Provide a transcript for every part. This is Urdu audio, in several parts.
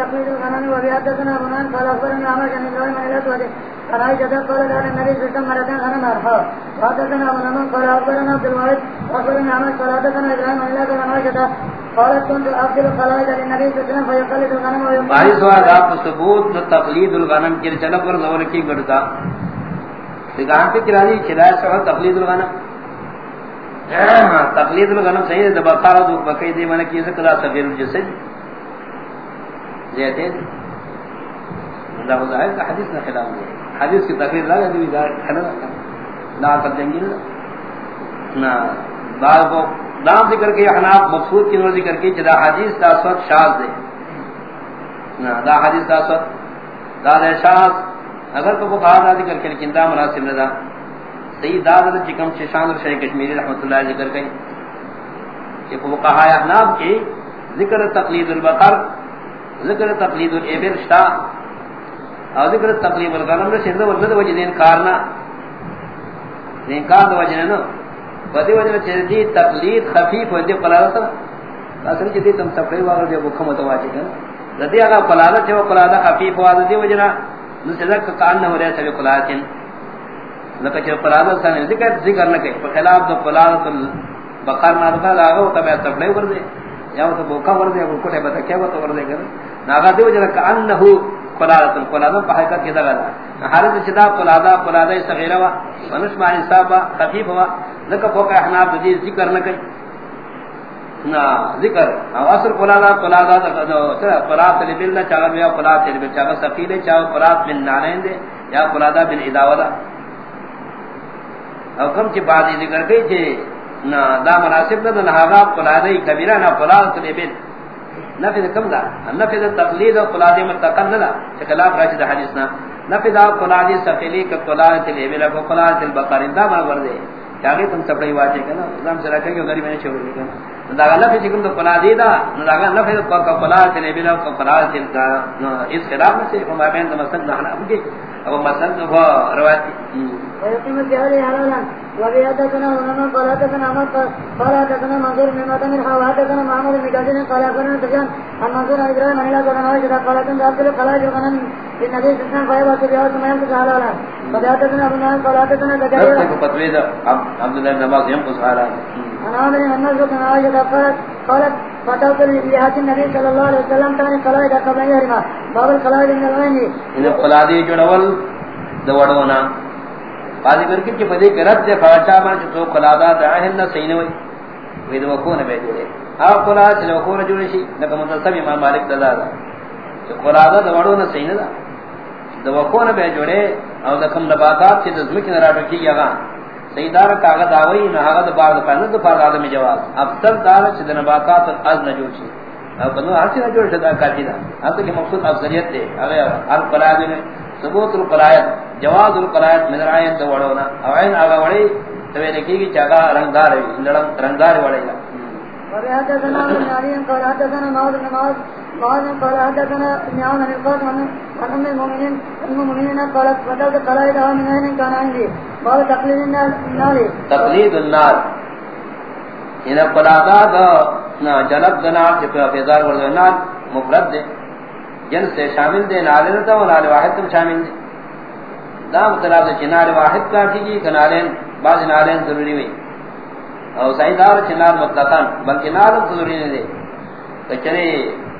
تقليد الغنم وبيحدثنا بنان قال اخبرنا عمر بن ابراهيم عن الاسود عن عائشة قال قال النبي صلى الله عليه وسلم مرتين غنم ارحى وحدثنا بنان قال اخبرنا عبد الوارث واخبرنا عمر قال حدثنا ابراهيم عن الاسود عن عائشة قالت كنت افضل الخلائق للنبي صلى الله عليه وسلم فيقلد الغنم ويمكن بھائی سوال آپ ثبوت تقلید الغنم کی زور کی گڑتا پہ سوال تقلید الغنم۔ تقلید الغنم صحیح ہے دبقارہ دو بقی دی من کی ذکر صغیر الجسد زیادہ اللہ ظاہر کا حدیث نہ خلاف ہے۔ حدیث کی تقریر لگا دی دار خلاف لا کر دیں گے نہ، بعض کو نام ذکر کے احناف مقصود کی نور ذکر کی جدا حدیث دا سوت شاذ دے نہ، دا حدیث دا سوت، دا دے شاذ۔ اگر تو بخار دا ذکر کے چنتا مناسب نہ دا۔ صحیح دا دا چکم شان اور شیخ کشمیری رحمتہ اللہ ذکر کئی کہ وہ کہا احناف کی ذکر تقلید البقر ذکر تقلید الابر شتا. اور ذکر تقلید الغنم نے سند ورد وجہ دین کارنا دین کار دو وجہ نو. بدی وجہ چھ دی تقلید خفیف وجہ قلادت اصل جدی تم سپڑے والا جو حکم تو واجب ہے ردی اگا قلادت جو قلادت خفیف والا دی وجہ نہ سدا کان نہ ہو رہا سب قلادت لکہ چھ قلادت سن ذکر ذکر نہ کہ خلاف دو قلادت بقر نہ دکا لاگو تب سپڑے ور دے یا تو بوکا ور دے کو ٹے بتا کیا تو ور دے کر ناغا دیو جنا کہ انه قلادت قلادت په حقیقت کې دا غلا ہر چدا قلادا قلادا صغیرہ وا منش ما حساب خفیف وا لکه فوق احناف دې ذکر نہ کوي. نا، ذکر. او اصل قلادا قلادا تو قرات لبل چا بیا قرات لبل، چا ثقیل چا قرات من نارین دے یا قلادا بن اداودا او کم چ بعد ذکر گئی تھے نا دا مناسب نہ نہ ہا قلادا کبیرہ نہ قلات لبل نفذ کم دا نفذ تقلید و قلادی متقن دا خلاف راجد حدیثنا نفذ قلادی سفلی کا قلادت الابل و قلادت البقر دا برابر دے چاہے تم سپڑی واچے کنا نظام سے رکھے کہ غریب میں چھوڑ دے کنا دا اللہ نفذ کم تو قلادی دا دا نفذ قلادت الابل و قلادت اس خلاف سے ہم بین مسند نہ اب کے اب مسند وہ روایت ويقيم الجهل حلالا. وبيادتنا ونما قلاتنا عمد قلاتنا منظور من مدن الحواتنا محمد المجاجين قلاتنا تجان المنظور إبراهيم أنه لا تغنى وجد قلاتنا دابدل قلات الغنم للنبي سلسان فيبات بيوت ما يمكس حلالا. وبيادتنا ونما قلاتنا تجاريرا فتويدا عبد الله نماز يمكس حلالا. أنا عمد الناس وكنا وجد قلت قالت فتوت لحات النبي صلى الله عليه وسلم تاني قلائد قبل يهرما باب القلائد من الغنم إذا قلادي جنوال دوڑونا قاضی کر کے پدے کرت دے فاچا ما تو قلادا دعہن نہ سین وئی وے دو کو نہ بے جوڑے۔ ا قلا چ لو کو نہ جوڑے سی نہ کم تصم امام مالک دلا دا تو قلادا دوڑو نہ سین دا۔ دو کو نہ بے جوڑے، او دکم نباتات چ دزم کی نہ کی گا سیدار کاغذ آوئی نہ کاغذ بعد پہن تو فرض آدم جواز افضل دار چ نباتات از نہ جوڑ سی اب بنو، ہر چیز جوڑ شدا کافی دا۔ اصل کے مقصود افضلیت دے۔ اگر ہر قلادا ثبوت القرائت جواز القرائت من رعایت دوڑونا او عین آگا وڑی توی لکی کی چاگا رنگدار ہے رنگدار وڑی گا۔ وبحدثنا ابن علي قال حدثنا معاذ بن معاذ معاذ قال حدثنا ابن عون عن القاسم عن ام المؤمنين ام المؤمنين قالت فتوت قلائدها من اين كان عندي قال تقليد النار تقلید النار۔ ان قلادا دا جلب دنار چپا فیضار ورد نار مفرد دے۔ جن سے شامل دے، نالے تا و نال واحد تم شامل دے۔ دا مطلب ہے چنار واحد کافی جی کنارین بعض نارین ضروری ہوئی اور سائیدار چنار مطلقاً، بلکہ نارم ضروری نہیں دے۔ کچھرے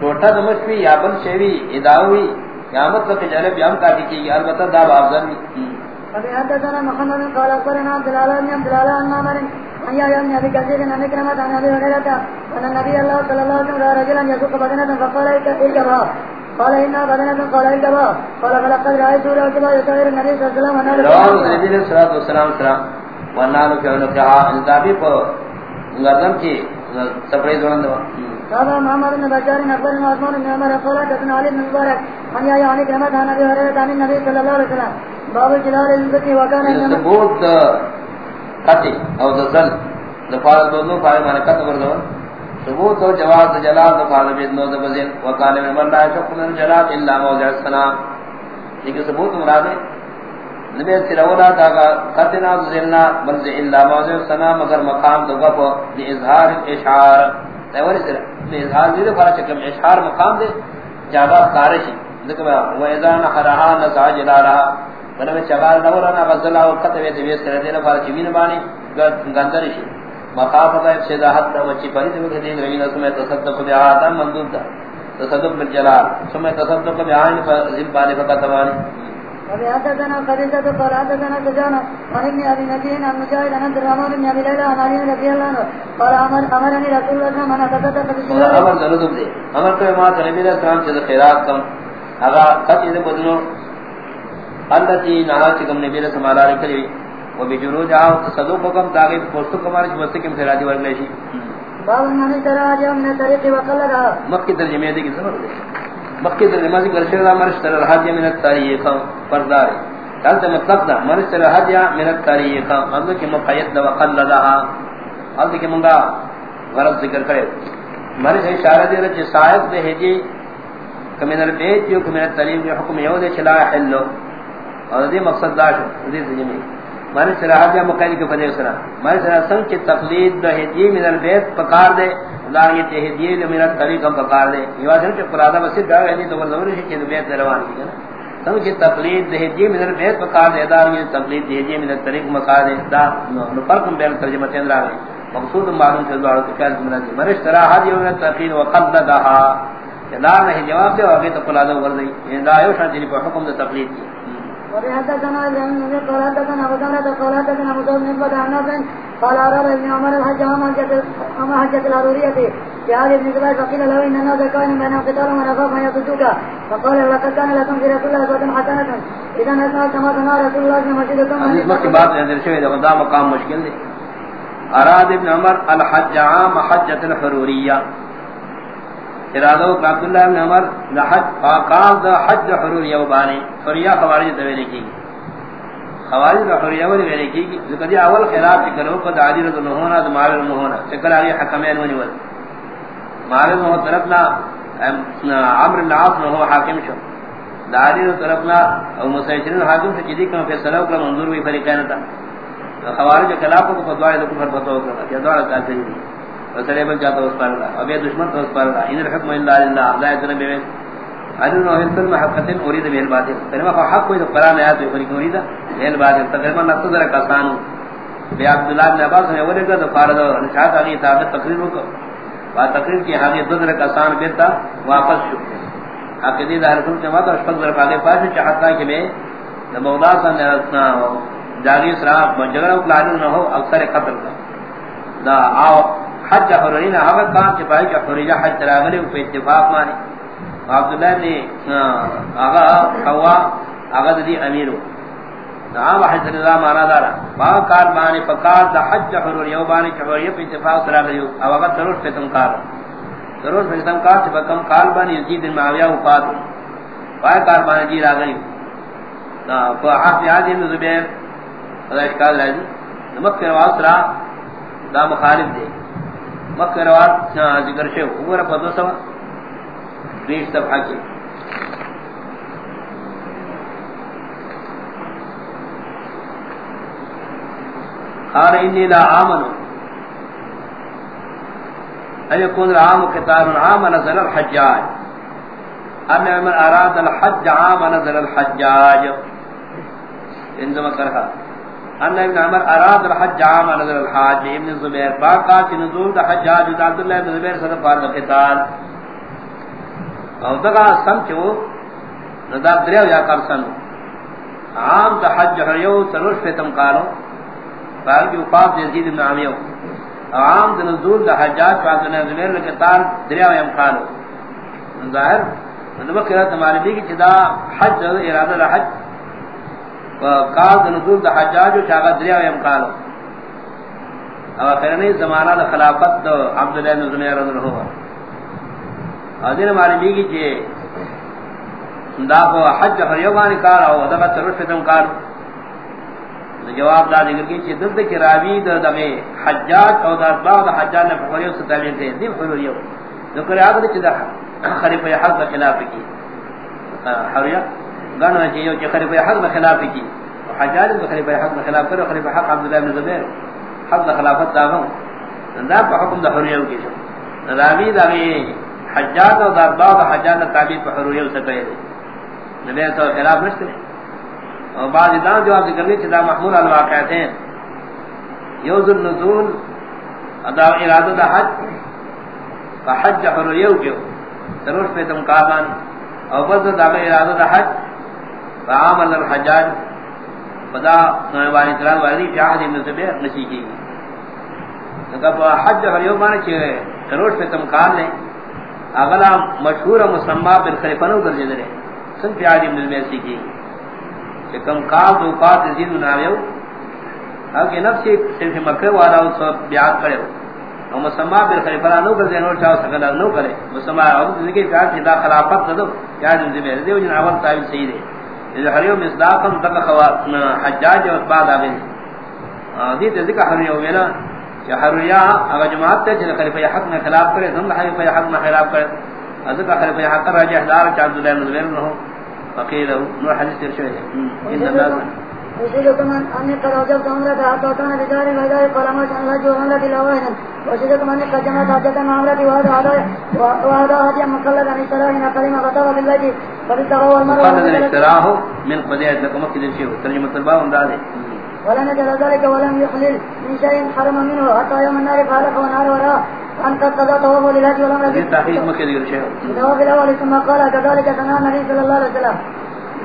ٹوٹا دمشوی یا بل شیوی اداوی یا مطلق جلب یام کافی کی البتہ دا بافضل بھی ابي حدثنا محمد قال اخبرنا عبد الله بن عبد الله عمر ابي كثير عن ابي ان النبي الله صلى الله عليه وسلم رجلا يسوق فقال اركبها قال ان بدنه قال اركبها قال فلقد رايت يسير النبي صلى الله عليه وسلم رواه النبي صلى الله عليه وسلم ونالو کہ انہوں کہا انتابی پر گردم کی سپڑی دونن دوا قال محمد بن بشار اخبرنا عثمان بن عمر قال حدثنا علي بن مبارك. عن يا يعني كلمه عن ابي هريره عن النبي صلى الله عليه وسلم. باب جلال الذكر وكان ثبوت قطع او ذل دفار دونوں فائل مانے قطع ورد ثبوت و جواز جلال دفار بید نو دبزل وقال من من لا يشق من جلال الا موضع السلام۔ لیکن ثبوت مراد ہے۔ نبی سرولا دا قطنا ذلنا بل الا موضع السلام، مگر مقام دو گپ لاظہار اشعار تیوری سر اظہار دے فرا چکم اشعار مقام دے۔ جابا خارشی ذکر و اذا نحرها نسع جلالها بنا میں چغال دورانا غزلہ و قطبی تبیس کر دینا فارا چمین بانی گندرشی مخافت افسدہ حد و چی پریت میں کدین روین سمیں تصدق بیہاتا مندود دا تصدق بالجلال سمیں تصدق بیہاین فزل بانی فقطبانی وفي حدثنا قبيصة قال حدثنا سجانا عن ابن ابي نجيه عن مجاهد عن عبد الرحمن بن ابي ليلى عن علي رضي الله عنه قال امر امرني رسول الله صلى الله عليه وسلم ان تصدق امر ضرورت دے امر تو ما نبی علیہ السلام سے خیرات کم۔ اگا قط دے بدنو التي نہا چکم نبی کلی و بجروج آو تصدق کم تاغی پوستو کمارش مستقیم خیراتی ورگلے شی باب من ترى جاء من الطريق وقلدها مکی ترجمے دے کی سمجھ دے۔ مکی ترجمہ ذکر شرع مرش تر الحج من الطریق پردار۔ قال تے مطلب دا مرش تر الحج من الطریق ہم کہ مقید دا وقلدها اب کہ منگا غرض ذکر کرے۔ مرش اشارہ دے رچ صاحب دے ہجی کمن البیت جو کمن الطریق حکم یو دے چلا حلو۔ اور دی مقصد دا دی زمین مارے سراحت یا مقید کے فدیق سرا۔ مارے سراحت سنگ کی تقلید دا حدی من البیت پکار دے۔ اللہ یہ تحدیے جو میرا طریقہ پکار دے۔ یہ واسم کہ قرآدہ بسید دعوی حدی تو ورزور ہے کہ بیت روان کی گنا سنگ کی تقلید دا حدی من البیت پکار دے دار یہ تقلید دا حدی من الطریق مکار دے۔ دا نفرکم بین ترجمہ تین راہ مقصود معلوم سے دوارو تو کیا زمینہ دی مرش یا من التقلید وقلدہا۔ کہ دار نہیں جواب دے، اور تو قرآدہ یہ دا یو شان جنی پر حکم دا تقلید کی۔ وبحدثنا ابن قال حدثنا ابو داود قال حدثنا ابو داود بن بدر قال ارى ابن عمر الحج وما حجت وما حجت الاروريه في هذه ابن زبير فقيل له ان الناس كانوا بينهم قتال ونفاق ما يصدوك فقال لقد كان لكم في رسول الله اسوه حسنه اذا نسمع كما سمع رسول الله في مسجدكم حدیث کی بات ہے، اندر دا مقام مشکل ہے اراد ابن عمر الحج عام حجۃ الحروریہ۔ ارادو عبداللہ ابن عمر لحج فاقام دا حج حرور یوبانی حریہ خوارج دویلے کی خوارج دا حریہ ولی ویلے کی ذکر دی اول خلاف چکر ہو قد عادی رضا نہونا دا معاویر نہونا چکر آگی حکمین ونی ول معاویر نہو طرفنا عمر العاص نہو حاکم شو. دا عادی رضا طرفنا او مسیچرین حاکم شو چیدی کم فیصلہ اکرم منظور بھی فریقینتا خوارج خلاف کو فدوائی دا کفر فتو اکرم کیا دوارا کالتے وسلے بن جاتا اس پر اللہ ابے دشمن تو اس پر اللہ۔ ان الحكم الا لله لا يدري به ادن نو ہن کلمہ حقت اريد به الباطل کلمہ حق کوئی تو قران آیات کوئی اريد به الباطل تقریباً نقص ذرا کسان بے عبد الله بن عباس نے ولے کا فرض نشاط علی ثابت تقریر کو وا تقریر کی حاضر ذرا کسان بیتا واپس شو۔ عقیدی دار کو جمع تو اشفق ذرا آگے پاس چاہتا کہ میں مولا صلی اللہ علیہ وسلم جاگی سرا جگڑا پلان نہ ہو اکثر قتل کا۔ دا آو۔ حج حرین ہم کام کے پائے کہ حریہ حج تراغلی پہ اتفاق مانی عبداللہ نے آغا قوا آغا دی امیرو نعام حج اللہ مانا دارا با کار بانی فکار دا حج حرور یو بانی چحوریہ پہ اتفاق تراغلی او آغا ضرور پہ تم کار ضرور پہ تم کار چپا کم کار بانی یزید جی معاویہ وفات پائے کار بانی جی راغلی تو حافظ آجی ابن زبیر خدا اشکال لازی نمک کے رواز را دا مخالف دے۔ مکہ روات ذکر شے عمر پدو سوا بیس صفحہ کی۔ قال انی لا آمنو ان يكون العام قتال عام نزل الحجاج. ان عمر اراد الحج عام نزل الحجاج. عندما کرها ان ابن عمر اراد الحج عام نظر الحاج. ابن زبیر باقا کی نزول دا حجاج عبداللہ ابن زبیر صدق فارد قتال او دقا سم چو ندا دریو یا کر سنو عام دا حج حریو سنوش پیتم قالو باقی وفاق یزید ابن عمیو عام دا نزول دا حجاج عبداللہ ابن زبیر قتال دریو یم قالو ظاہر نبا قرآن تمہاری بھی کہ چدا حج ارادہ دا حج قال نزول د حجاج او چاغ دریا یم قال او کرنے زمانہ د خلافت د عبد الله بن زبیر رضی اللہ عنہ اذن معلومی کی کہ دا کو حج پر یو باندې کار او دا تر فتم کار جواب دا ذکر کی کہ دد کی راوی د دغه حجاج او دا د بعد حجاج نے فقریو سے تعلیم دے دی. فقریو ذکر یاد چې دا خلیفہ حق دا خلاف کی حریہ گانا چاہیے کہ خلیفہ حق میں خلاف کی. حجاج نے خلیفہ حق میں خلاف کرو، خلیفہ حق عبداللہ بن زبیر. حق خلافت دا ہوں دا پا حکم دا حریہ کی شو. راوی دا غی حجاج اور بعض حجاج نے تعبیر پر حروریہ سے کہے نبی تو خلاف نشتے اور بعض دان جو آپ ذکر لی چدا محمول الواقعات ہیں. یوز النزول، ادا ارادہ دا حج. فحج حروریہ کیو تروش پہ تم کابان اور بز دا ارادہ دا حج. فعامل الحجاج فدا نویبانی سلام واردی فی عہد ابن زبیر نسیحی حج حریو مانے چھے تروش پہ تم کار لیں اغلا مشہور مسمى بالخلیفنو در جدرے سن فی عادی ابن المیسی کی کہ کم کال دو قات زید ناویو اگر نفسی صرف مکہ والا اس بیعات کرے اور مسمى بالخلیفنو در جنور چاہو سکتا نو کرے۔ مسمى عبد ذکر فی عادی دا خلافت دو۔ فی عادی ابن زبیر دیو جن اول صاحب سید ہے اذا حریو مصداقم تک حجاج و بعد آگئے دیت ذکر حریو مینا کہ حریا اگر جماعت تے جن خلیفہ حق میں خلاف کرے ہم خلیفہ حق میں خلاف کرے حضرت خلیفہ حق راجہ دار چار عبد الله بن زبیر نو فقیر نو حدیث ارشاد ہے ان الناس وشيدكم أن قد أوجبت عمرة حتى كان بدار البيضاء قال ما شاء الله جو عمرة الأوائل. وشيدكم أن قد جمعت حجة عمرة وهذا هذا وهذا هدي مقلد عن اشتراهنا كلمة غطاوة بالبيت. فبالتغوى المرأة مقلد عن اشتراه من قضية لكم أكد الشيء ترجمة الباب ومداده ولم يجد ذلك ولم يخلل من شيء حرم منه. حتى يوم النار فعلق ونار وراء أن قد قضى طوافه للهدي ولم يجد تحقيق مكد الشيء في الأول ثم قال كذلك سمع النبي صلى الله عليه وسلم.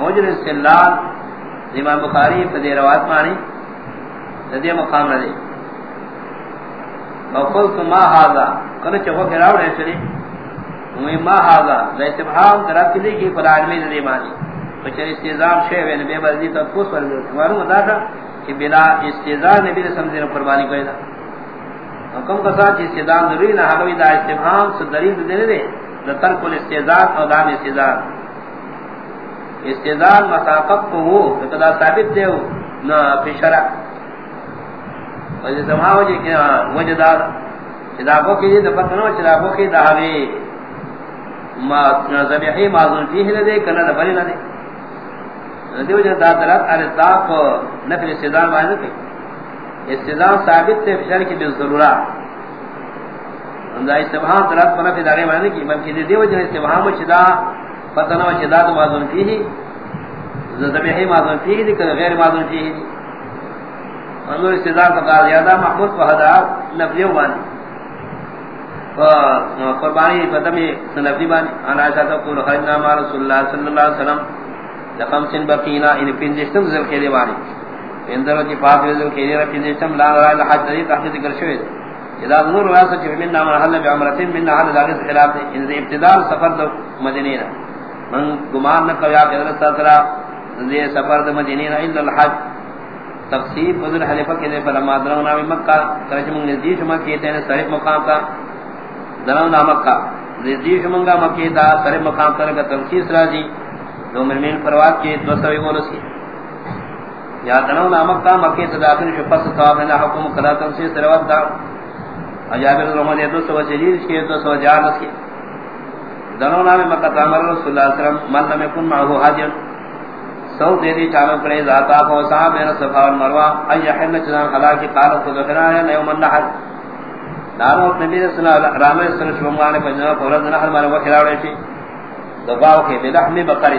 وجر استلال امام بخاری فدی روایت مانی ندی مقام نہ وقلت ما هذا؟ کنے چوکو کے راوڑے چلی وہ ما هذا؟ لا استفهام طرف کی کی پر عالمی ندی مانی بچر استیزام شے وین بے بردی تو پوس پر ہمارو مدا تھا کہ بلا استیزار نبی نے سمجھے قربانی کوئی نہ حکم کا ساتھ استیزام ضروری نہ ہمیں دا استفهام سے دلیل دے دے ترک الاستیزار اور دام استیزار استدان مساقت کو ہو تو دا ثابت دے ہو نا فی شرع. وجہ سماع وجہ کہ وجہ دار چلاکو کی جی دفت نو چلاکو کی دہوی زبیحی معذون فیہ لدے کنا دفری لدے ندی وجہ دا دلت ارتاق نفل استدان معنی نکے استدان ثابت تے فی شرع کی بے ضرورہ دا استبہام دلت پر نفل داغی معنی کی بلکہ دی وجہ استبہام چدا فتنہ و شداد معذون فیہی ذبیحی معذون فیہی دی غیر معذون فیہی دی. انظر استدار فقار زیادہ محمود فہدہ نفلی بانی قربانی فتمی نفلی بانی انا عشاء تقول خرجنا مع رسول اللہ صلی اللہ علیہ وسلم لخمس بقینا، ان پندشتم ذل خیلی بانی اندر کی پاک ذل خیلی را پندشتم لا رائے لحج تذیر تحقیق ذکر شوید اذا نور واسع من نام حل بعمرتين من حل ذلك خلاف ان ابتداء سفر مدینہ. من گمان نہ کیا کہ حضرت صلی اللہ علیہ سفر دے مدینے الا الحج تقسیم بدر حلیفہ کے دے پر درنا مکہ کرچ من نزدیک مکہ تے نے صحیح مقام کا درنا مکہ۔ نزدیک منگا مکہ دا صحیح مقام پر کا تنسیس راضی جی۔ دو مرمین پرواز کے دو سوی بولس کی یا درنا مکہ مکہ تے داخل شو، پس ثواب نہ حکم کلا تنسیس روات دا۔ اجابر رحمت دو سو چلیس کے دو سو جارس کے دنوں نام مکہ تامر رسول اللہ صلی اللہ علیہ وسلم، من لم يكن معه حاج سو دے دی چالو کرے ذاتا کو صاحب میرا صفا اور مروہ. ای حل چنا خلا کی قالت تو ذکرا ہے یعنی یوم النحر. دارو نبی صلی اللہ علیہ رام صلی اللہ علیہ وسلم پنجاب فورد نحر مارا وکھراوڑے تھی. دباو کے بلحم بقر.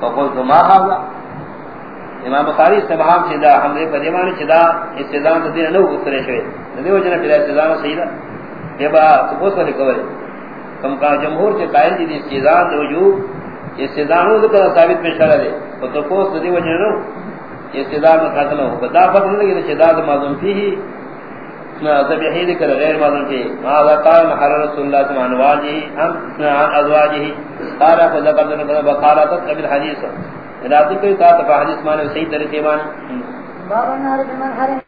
فقلت ما هذا؟ امام بخاری سبحان استبحام سیدہ حمدے فدیمانی چدا استدام تدین نو اترے شوئے. ندیو جنہ پھر استدام سیدہ یہ با سپوس والی کورے کم کا جمہور کے قائل دی استیزان دے وجوب استیزان ہو ذکر ثابت میں شرع دے۔ تو تو کو دی وجہ نو استیزان میں ختم ہو۔ خدا فرق نہیں کہ شداد معظم فی ہی۔ نہ ذبیحی ذکر غیر معظم فی۔ ما ذا قال محر رسول اللہ صلی اللہ علیہ وسلم ام عن ازواجہ قال فذكر ذکر بقالات قبل حدیث۔ اذا ذکر تا حدیث معنی صحیح طریقے معنی باب النار بمن حرم